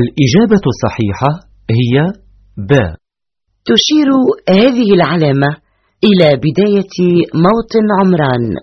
الإجابة الصحيحة هي ب. تشير هذه العلامة إلى بداية موطن عمران.